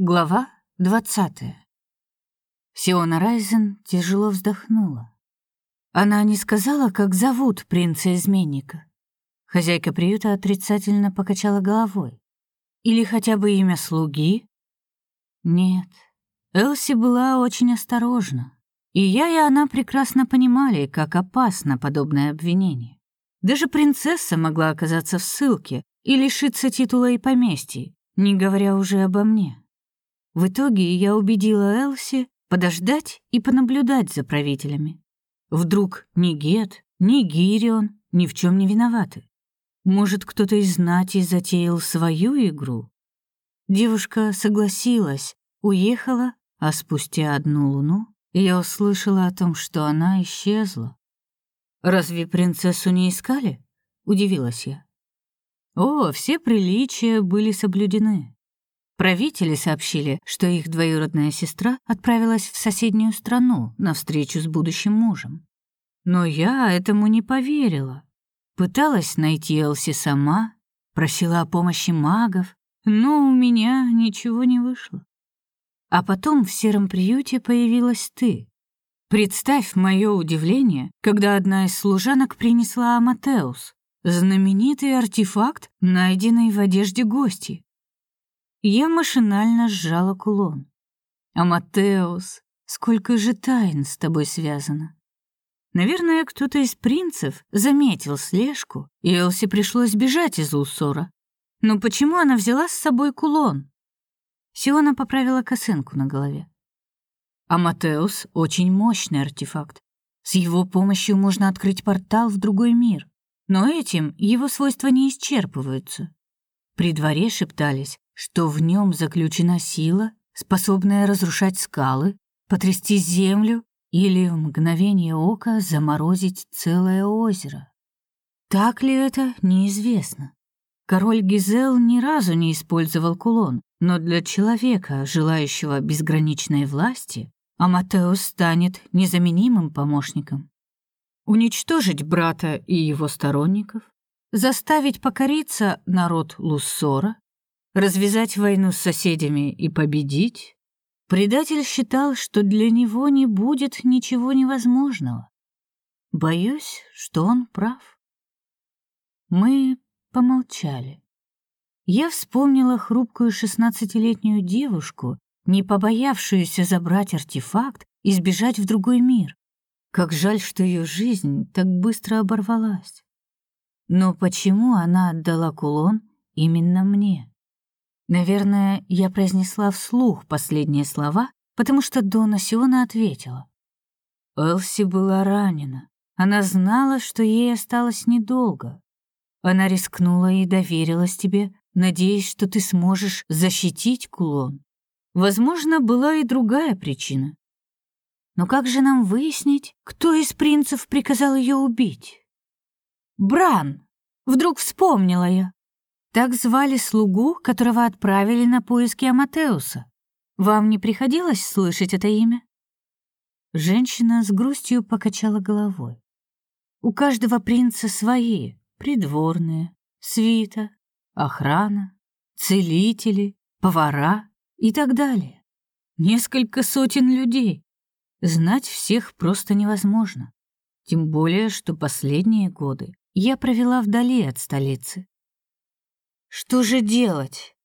Глава двадцатая. Сиона Райзен тяжело вздохнула. Она не сказала, как зовут принца-изменника. Хозяйка приюта отрицательно покачала головой. Или хотя бы имя слуги? Нет. Элси была очень осторожна. И я, и она прекрасно понимали, как опасно подобное обвинение. Даже принцесса могла оказаться в ссылке и лишиться титула и поместья, не говоря уже обо мне. В итоге я убедила Элси подождать и понаблюдать за правителями. Вдруг ни Гет, ни Гирион ни в чем не виноваты. Может, кто-то из знати затеял свою игру? Девушка согласилась, уехала, а спустя одну луну я услышала о том, что она исчезла. «Разве принцессу не искали?» — удивилась я. О, все приличия были соблюдены. Правители сообщили, что их двоюродная сестра отправилась в соседнюю страну на встречу с будущим мужем. Но я этому не поверила. Пыталась найти Элси сама, просила о помощи магов, но у меня ничего не вышло. А потом в сером приюте появилась ты. Представь мое удивление, когда одна из служанок принесла Аматеус, знаменитый артефакт, найденный в одежде гостей. Я машинально сжала кулон. «Аматеус, сколько же тайн с тобой связано!» Наверное, кто-то из принцев заметил слежку, и Элси пришлось бежать из Лусора. Но почему она взяла с собой кулон? Сиона поправила косынку на голове. Аматеус — очень мощный артефакт. С его помощью можно открыть портал в другой мир. Но этим его свойства не исчерпываются. При дворе шептались, что в нем заключена сила, способная разрушать скалы, потрясти землю или в мгновение ока заморозить целое озеро. Так ли это, неизвестно. Король Гизел ни разу не использовал кулон, но для человека, желающего безграничной власти, Аматеус станет незаменимым помощником. Уничтожить брата и его сторонников, заставить покориться народ Луссора развязать войну с соседями и победить, предатель считал, что для него не будет ничего невозможного. Боюсь, что он прав. Мы помолчали. Я вспомнила хрупкую шестнадцатилетнюю девушку, не побоявшуюся забрать артефакт и сбежать в другой мир. Как жаль, что ее жизнь так быстро оборвалась. Но почему она отдала кулон именно мне? Наверное, я произнесла вслух последние слова, потому что Дона Сиона ответила. Элси была ранена. Она знала, что ей осталось недолго. Она рискнула и доверилась тебе, надеясь, что ты сможешь защитить кулон. Возможно, была и другая причина. Но как же нам выяснить, кто из принцев приказал ее убить? Бран! Вдруг вспомнила я. Так звали слугу, которого отправили на поиски Аматеуса. Вам не приходилось слышать это имя? Женщина с грустью покачала головой. У каждого принца свои, придворные, свита, охрана, целители, повара и так далее. Несколько сотен людей. Знать всех просто невозможно. Тем более, что последние годы я провела вдали от столицы, что же делать?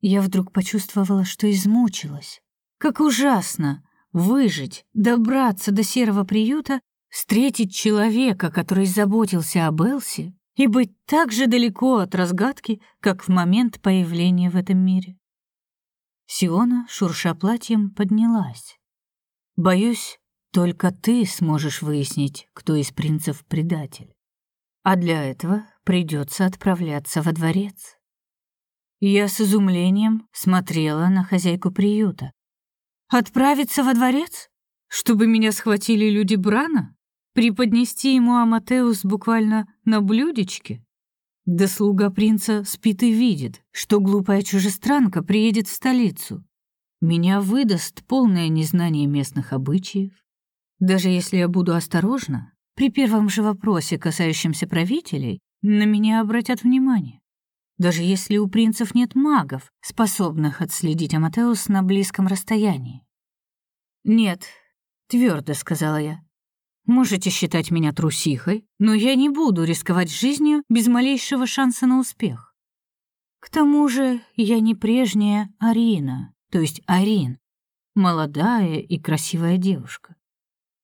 Я вдруг почувствовала, что измучилась. Как ужасно выжить, добраться до серого приюта, встретить человека, который заботился об Элси, и быть так же далеко от разгадки, как в момент появления в этом мире. Сиона, шурша платьем, поднялась. «Боюсь, только ты сможешь выяснить, кто из принцев предатель. А для этого придется отправляться во дворец. Я с изумлением смотрела на хозяйку приюта. Отправиться во дворец? Чтобы меня схватили люди Брана? Преподнести ему Аматеус буквально на блюдечке? Да слуга принца спит и видит, что глупая чужестранка приедет в столицу. Меня выдаст полное незнание местных обычаев. Даже если я буду осторожна, при первом же вопросе, касающемся правителей, на меня обратят внимание. даже если у принцев нет магов, способных отследить Аматеус на близком расстоянии. «Нет», — твердо сказала я. «Можете считать меня трусихой, но я не буду рисковать жизнью без малейшего шанса на успех. К тому же я не прежняя Арина, то есть Арин, молодая и красивая девушка.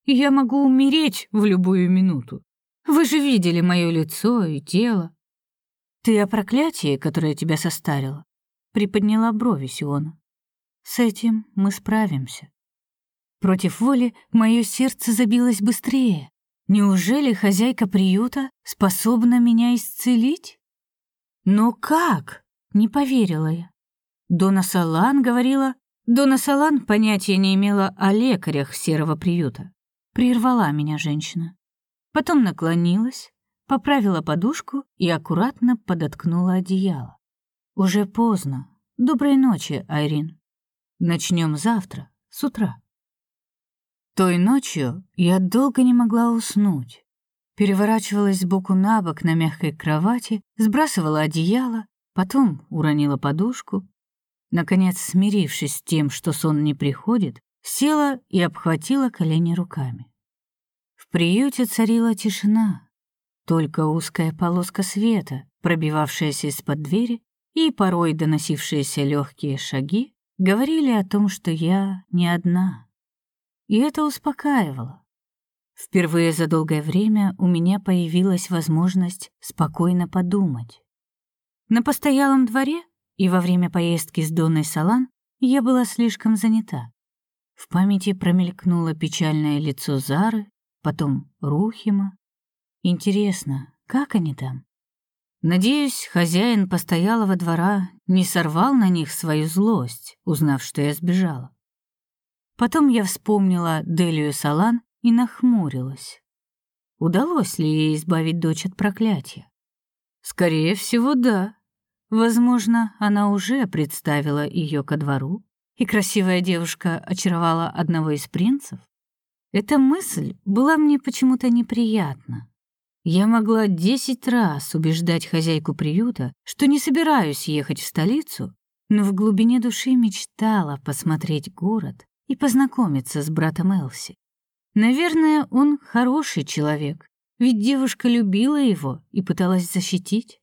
Я могу умереть в любую минуту. Вы же видели мое лицо и тело. Ты о проклятии, которое тебя состарило, приподняла брови Сиона. С этим мы справимся. Против воли мое сердце забилось быстрее. Неужели хозяйка приюта способна меня исцелить? Но как? Не поверила я. Дона Салан говорила, Дона Салан понятия не имела о лекарях серого приюта. Прервала меня женщина. Потом наклонилась, поправила подушку и аккуратно подоткнула одеяло. Уже поздно. Доброй ночи, Айрин. Начнем завтра, с утра. Той ночью я долго не могла уснуть. Переворачивалась сбоку на бок на мягкой кровати, сбрасывала одеяло, потом уронила подушку. Наконец, смирившись с тем, что сон не приходит, села и обхватила колени руками. Приюте царила тишина, только узкая полоска света, пробивавшаяся из-под двери, и порой доносившиеся легкие шаги, говорили о том, что я не одна и это успокаивало. Впервые за долгое время у меня появилась возможность спокойно подумать. На постоялом дворе и во время поездки с Донной Салан я была слишком занята. В памяти промелькнуло печальное лицо Зары, потом Рухима. Интересно, как они там? Надеюсь, хозяин постоялого двора не сорвал на них свою злость, узнав, что я сбежала. Потом я вспомнила Делию Салан и нахмурилась. Удалось ли ей избавить дочь от проклятия? Скорее всего, да. Возможно, она уже представила ее ко двору, и красивая девушка очаровала одного из принцев. Эта мысль была мне почему-то неприятна. Я могла десять раз убеждать хозяйку приюта, что не собираюсь ехать в столицу, но в глубине души мечтала посмотреть город и познакомиться с братом Элси. Наверное, он хороший человек, ведь девушка любила его и пыталась защитить.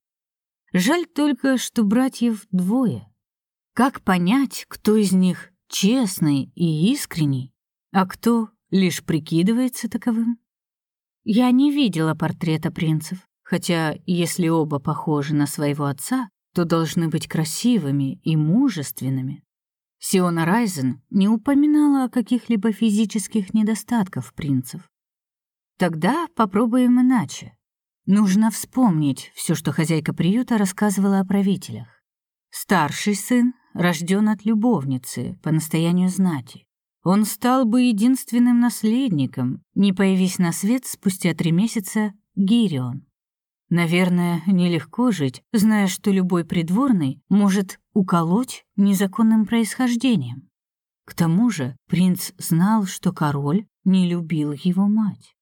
Жаль только, что братьев двое. Как понять, кто из них честный и искренний, а кто лишь прикидывается таковым? Я не видела портрета принцев, хотя если оба похожи на своего отца, то должны быть красивыми и мужественными. Сиона Райзен не упоминала о каких-либо физических недостатках принцев. Тогда попробуем иначе. Нужно вспомнить все, что хозяйка приюта рассказывала о правителях. Старший сын рожден от любовницы по настоянию знати. Он стал бы единственным наследником, не появись на свет спустя три месяца Гирион. Наверное, нелегко жить, зная, что любой придворный может уколоть незаконным происхождением. К тому же принц знал, что король не любил его мать.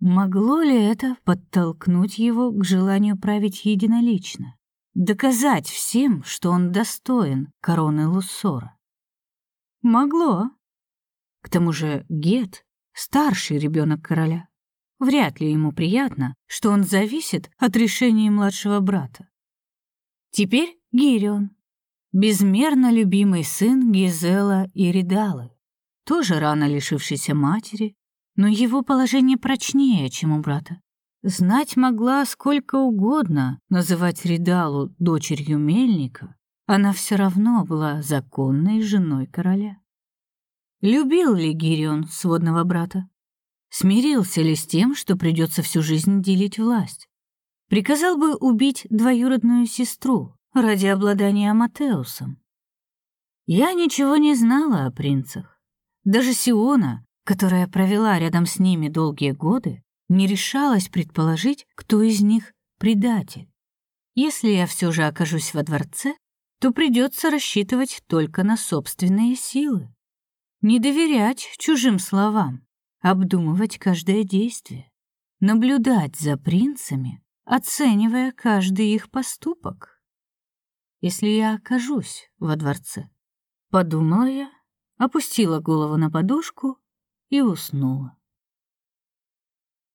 Могло ли это подтолкнуть его к желанию править единолично, доказать всем, что он достоин короны Луссора? Могло. К тому же Гет — старший ребенок короля. Вряд ли ему приятно, что он зависит от решения младшего брата. Теперь Гирион, безмерно любимый сын Гизела и Ридалы, тоже рано лишившийся матери, но его положение прочнее, чем у брата. Знать могла сколько угодно называть Ридалу дочерью мельника, она все равно была законной женой короля. Любил ли Гирион сводного брата? Смирился ли с тем, что придется всю жизнь делить власть? Приказал бы убить двоюродную сестру ради обладания Аматеусом. Я ничего не знала о принцах. Даже Сиона, которая провела рядом с ними долгие годы, не решалась предположить, кто из них предатель. Если я все же окажусь во дворце, то придется рассчитывать только на собственные силы. Не доверять чужим словам обдумывать каждое действие, наблюдать за принцами, оценивая каждый их поступок. если я окажусь во дворце? Подумала я, опустила голову на подушку и уснула.